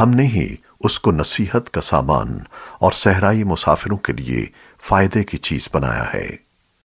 ہم نے ہی اس کو نصیحت کا سامان اور صحرائی مسافروں کے لیے فائدے کی چیز بنایا ہے۔